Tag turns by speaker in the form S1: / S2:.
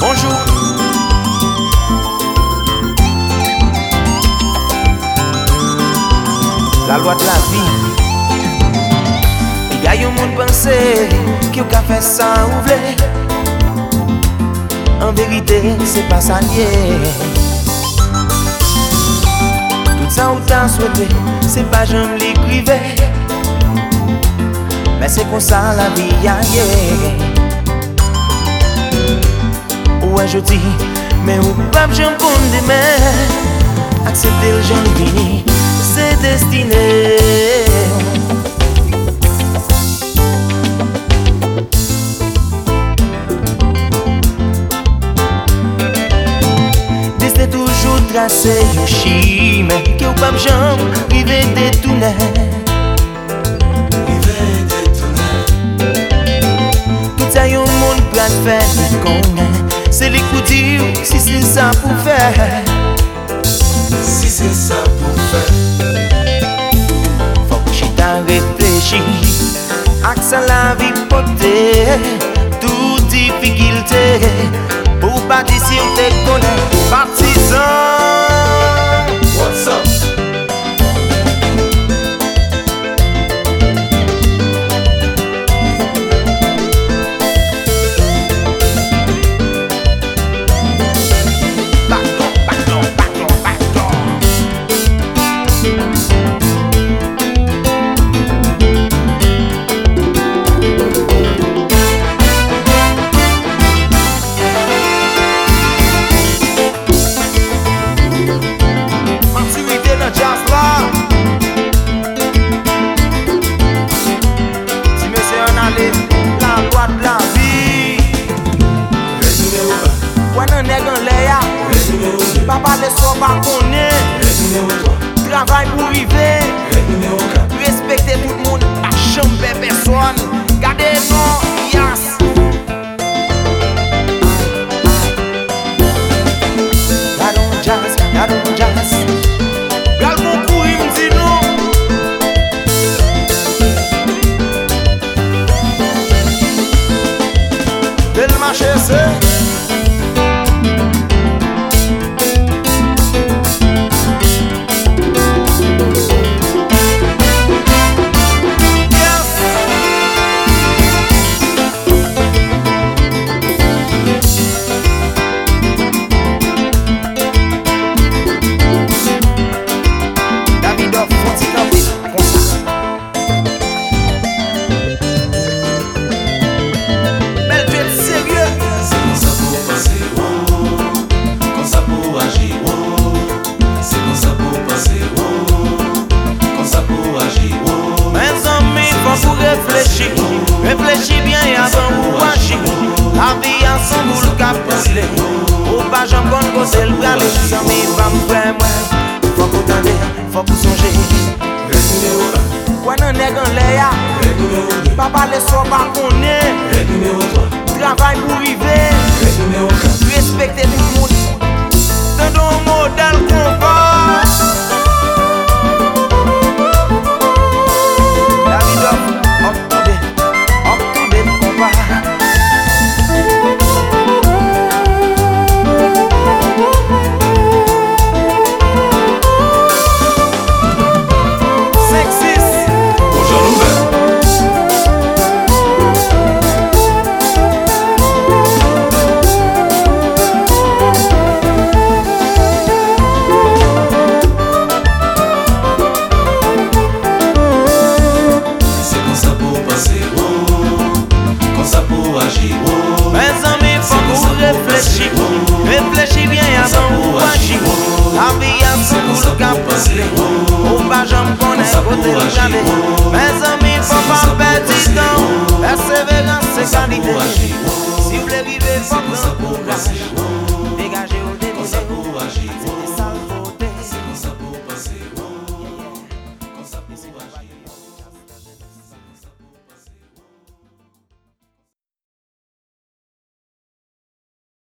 S1: Bonjour. La loi de la vie. Y a un monde pensé qui a fait ça ouvrir. En vérité, c'est pas ça lié. Tout ça ou t'as souhaité, c'est pas je me l'écrivais. Mais c'est comme ça la vie aille. Ouais, mais où pas je me compte demain? Accepter le jeune fini, c'est destiné. Disney toujours tracé un chime que ou pas jambe rive détourner. Tout ça yon monde pral faire li konnen Se li kou di ou si se sa pou fè Si se sa pou fè Fok chita reflechi Ak sa la vi pote Tout difikilte Pou pati si ou te konen Partizan se so pa konen. Red numero 3 Travay pou rive. Red numero 4 Respekte tout moun, pa chanpe person Gade nou Reflechi bien avan ou washi Avi ansan boul ka poule Ou pa jan kon kose l prale Sami vam pre mwen Fok ou tande, fok ou sonje Rek numero 1 Wè nan neg an le ya Rek numero 2 Pa pale so pa konen Rek numero 3 Travay pou La vi an se koul ka pwese Ou mba jom konen kote li jade Me zami fwa pa peti tan Perseverans se kalite Si vle vive fwa kon sa pou plase